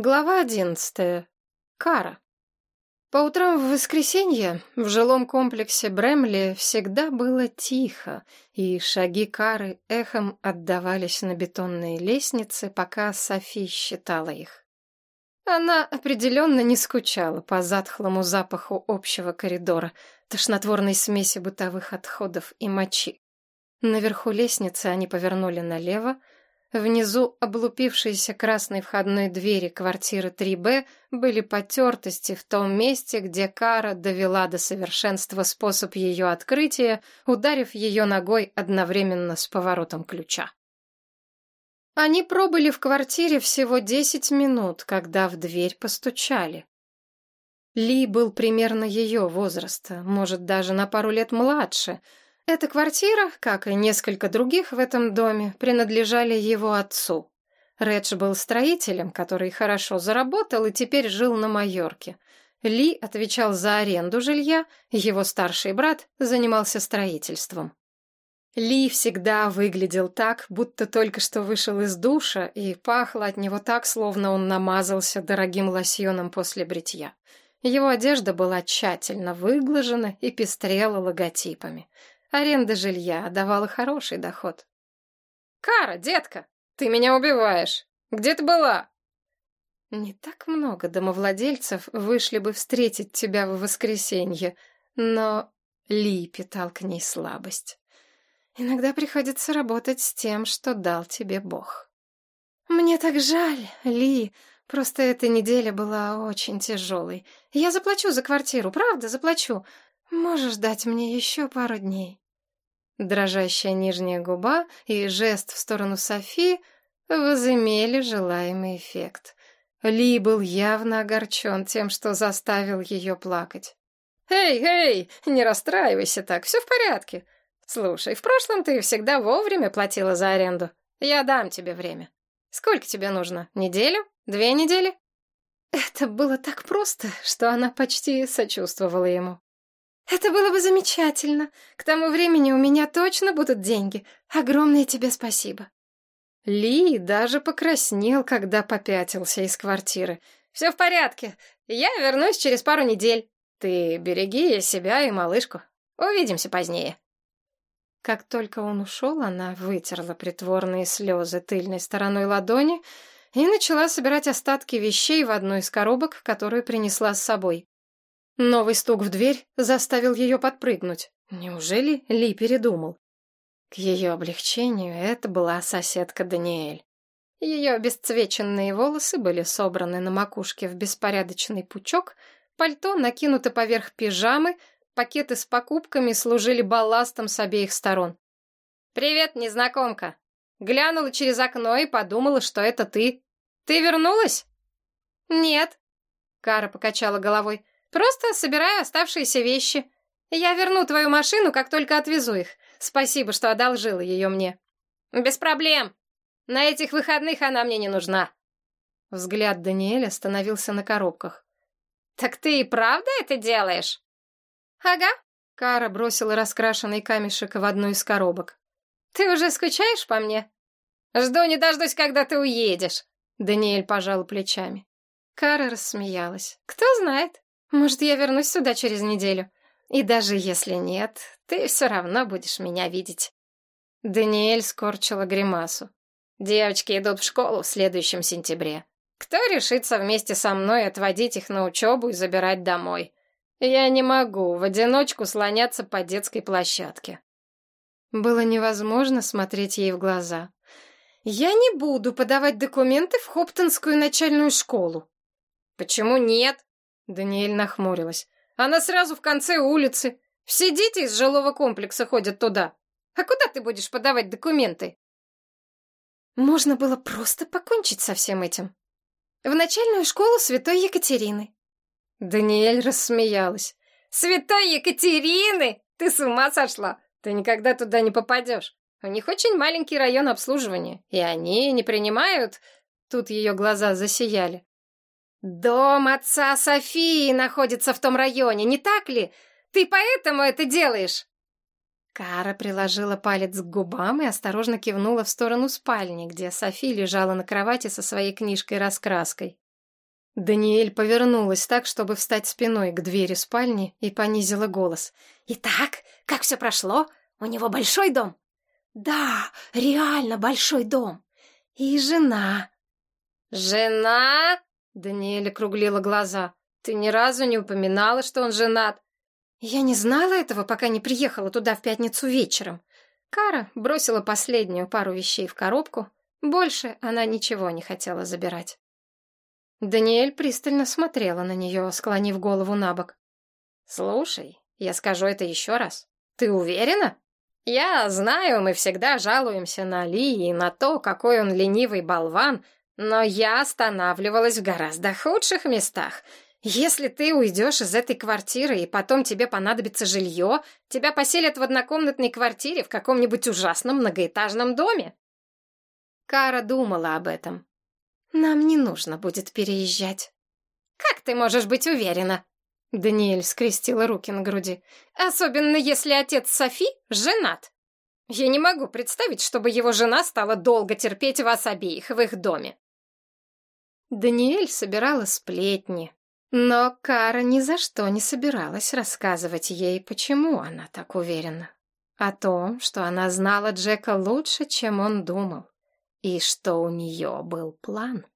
Глава одиннадцатая. Кара. По утрам в воскресенье в жилом комплексе Бремли всегда было тихо, и шаги Кары эхом отдавались на бетонные лестницы, пока Софи считала их. Она определенно не скучала по затхлому запаху общего коридора, тошнотворной смеси бытовых отходов и мочи. Наверху лестницы они повернули налево, Внизу облупившейся красной входной двери квартиры 3Б были потертости в том месте, где Кара довела до совершенства способ ее открытия, ударив ее ногой одновременно с поворотом ключа. Они пробыли в квартире всего десять минут, когда в дверь постучали. Ли был примерно ее возраста, может, даже на пару лет младше — эта квартира, как и несколько других в этом доме, принадлежали его отцу. Редж был строителем, который хорошо заработал и теперь жил на Майорке. Ли отвечал за аренду жилья, его старший брат занимался строительством. Ли всегда выглядел так, будто только что вышел из душа, и пахло от него так, словно он намазался дорогим лосьоном после бритья. Его одежда была тщательно выглажена и пестрела логотипами. Аренда жилья давала хороший доход. «Кара, детка, ты меня убиваешь! Где ты была?» «Не так много домовладельцев вышли бы встретить тебя в воскресенье, но Ли питал к ней слабость. Иногда приходится работать с тем, что дал тебе Бог. Мне так жаль, Ли, просто эта неделя была очень тяжелой. Я заплачу за квартиру, правда, заплачу. Можешь дать мне еще пару дней?» Дрожащая нижняя губа и жест в сторону Софи возымели желаемый эффект. Ли был явно огорчен тем, что заставил ее плакать. «Эй, эй, не расстраивайся так, все в порядке. Слушай, в прошлом ты всегда вовремя платила за аренду. Я дам тебе время. Сколько тебе нужно? Неделю? Две недели?» Это было так просто, что она почти сочувствовала ему. Это было бы замечательно. К тому времени у меня точно будут деньги. Огромное тебе спасибо. Ли даже покраснел, когда попятился из квартиры. Все в порядке. Я вернусь через пару недель. Ты береги себя и малышку. Увидимся позднее. Как только он ушел, она вытерла притворные слезы тыльной стороной ладони и начала собирать остатки вещей в одну из коробок, которую принесла с собой. Новый стук в дверь заставил ее подпрыгнуть. Неужели Ли передумал? К ее облегчению это была соседка Даниэль. Ее обесцвеченные волосы были собраны на макушке в беспорядочный пучок, пальто накинуто поверх пижамы, пакеты с покупками служили балластом с обеих сторон. «Привет, незнакомка!» Глянула через окно и подумала, что это ты. «Ты вернулась?» «Нет», — Кара покачала головой. Просто собираю оставшиеся вещи. Я верну твою машину, как только отвезу их. Спасибо, что одолжила ее мне. Без проблем. На этих выходных она мне не нужна. Взгляд Даниэля остановился на коробках. Так ты и правда это делаешь? Ага. Кара бросила раскрашенный камешек в одну из коробок. Ты уже скучаешь по мне? Жду не дождусь, когда ты уедешь. Даниэль пожал плечами. Кара рассмеялась. Кто знает. Может, я вернусь сюда через неделю? И даже если нет, ты все равно будешь меня видеть. Даниэль скорчила гримасу. Девочки идут в школу в следующем сентябре. Кто решится вместе со мной отводить их на учебу и забирать домой? Я не могу в одиночку слоняться по детской площадке. Было невозможно смотреть ей в глаза. Я не буду подавать документы в Хоптонскую начальную школу. Почему нет? Даниэль нахмурилась. Она сразу в конце улицы. Все дети из жилого комплекса ходят туда. А куда ты будешь подавать документы? Можно было просто покончить со всем этим. В начальную школу Святой Екатерины. Даниэль рассмеялась. Святой Екатерины? Ты с ума сошла? Ты никогда туда не попадешь. У них очень маленький район обслуживания, и они не принимают... Тут ее глаза засияли. «Дом отца Софии находится в том районе, не так ли? Ты поэтому это делаешь?» Кара приложила палец к губам и осторожно кивнула в сторону спальни, где Софи лежала на кровати со своей книжкой-раскраской. Даниэль повернулась так, чтобы встать спиной к двери спальни и понизила голос. «Итак, как все прошло? У него большой дом?» «Да, реально большой дом. И жена». «Жена?» — Даниэль округлила глаза. «Ты ни разу не упоминала, что он женат?» «Я не знала этого, пока не приехала туда в пятницу вечером». Кара бросила последнюю пару вещей в коробку. Больше она ничего не хотела забирать. Даниэль пристально смотрела на нее, склонив голову на бок. «Слушай, я скажу это еще раз. Ты уверена? Я знаю, мы всегда жалуемся на Ли и на то, какой он ленивый болван, но я останавливалась в гораздо худших местах. Если ты уйдешь из этой квартиры, и потом тебе понадобится жилье, тебя поселят в однокомнатной квартире в каком-нибудь ужасном многоэтажном доме». Кара думала об этом. Нам не нужно будет переезжать. Как ты можешь быть уверена? Даниэль скрестила руки на груди. Особенно если отец Софи женат. Я не могу представить, чтобы его жена стала долго терпеть вас обеих в их доме. Даниэль собирала сплетни, но Кара ни за что не собиралась рассказывать ей, почему она так уверена. О том, что она знала Джека лучше, чем он думал и что у нее был план.